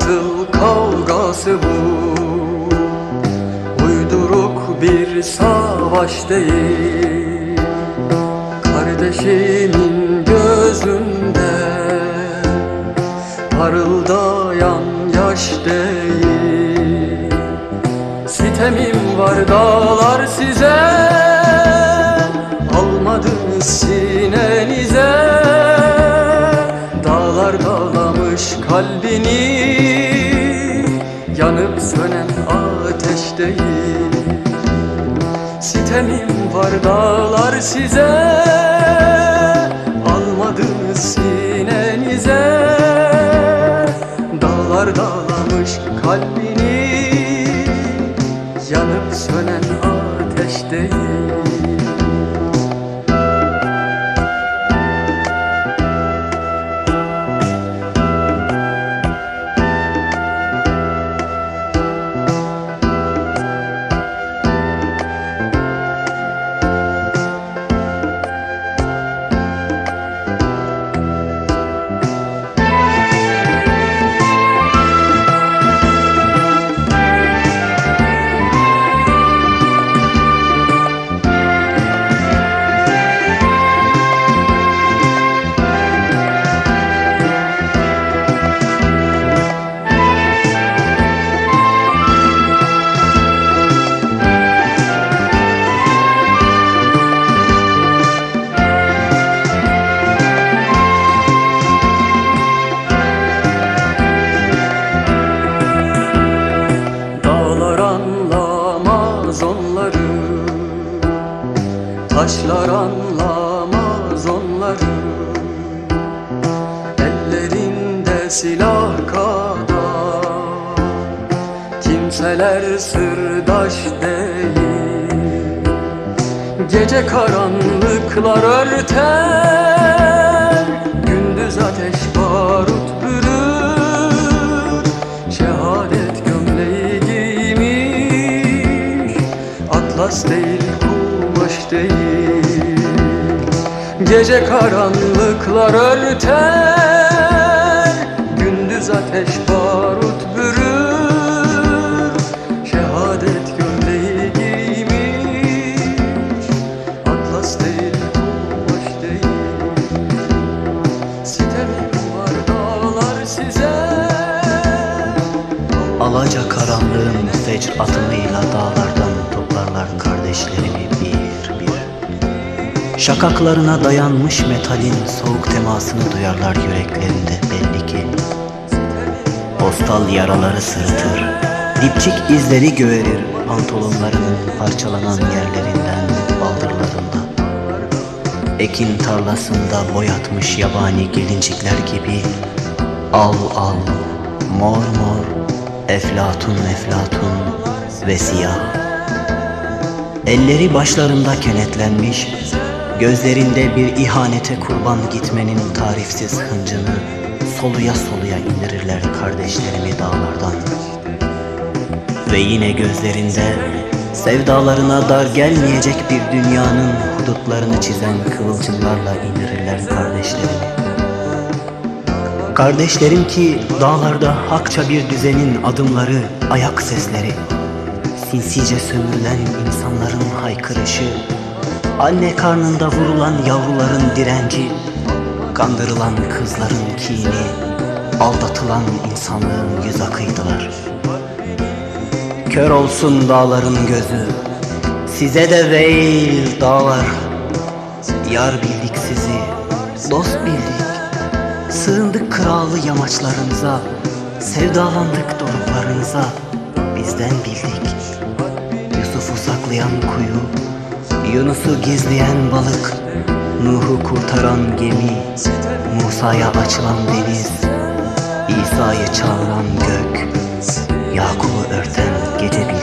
batıl kavgası bu. Uyduruk bir savaş değil. Kardeşimin gözünde Parıldayan yaş değil. Sitemim var dağlar size. Almadınız sinenize. Kalbini Yanıp sönen ateş değil Sitemim var dağlar size Almadınız sinenize. Dağlar dağlamış kalbini Yanıp sönen ateş değil Taşlar anlamaz onları. Ellerinde silah kadar. Kimseler sırdaş değil. Gece karanlıklar örter. Gündüz ateş barut bürür. Şehadet gömleği giymiş Atlas değil Gece karanlıklar örter Gündüz ateş barut bürür. Şehadet gömleği giymiş Atlas değil kumaş değil. Sitemim var dağlar size. Alaca karanlığın fecr atımıyla dağlardan toplarlar kardeşlerimi bir. Şakaklarına dayanmış metalin soğuk temasını duyarlar yüreklerinde belli ki. Postal yaraları sırıtır, dipçik izleri göğerir pantolonlarının parçalanan yerlerinden baldırlarında. Ekin tarlasında boyatmış yabani gelincikler gibi Al al, mor mor, eflatun eflatun ve siyah Elleri başlarında kenetlenmiş Gözlerinde bir ihanete kurban gitmenin tarifsiz hıncını Soluya soluya indirirler kardeşlerimi dağlardan. Ve yine gözlerinde sevdalarına dar gelmeyecek bir dünyanın hudutlarını çizen kıvılcımlarla indirirler kardeşlerimi. Kardeşlerim ki dağlarda hakça bir düzenin adımları, ayak sesleri Sinsice sömürülen insanların haykırışı Anne karnında vurulan yavruların direnci Kandırılan kızların kini Aldatılan insanlığın yüz akıydılar. Kör olsun dağların gözü Size de veil dağlar. Yar bildik sizi, dost bildik Sığındık kralı yamaçlarınıza Sevdalandık doruklarınıza. Bizden bildik Yusuf'u saklayan kuyu Yunus'u gizleyen balık Nuh'u kurtaran gemi Musa'ya açılan deniz İsa'yı çağıran gök Yakup'u örten gece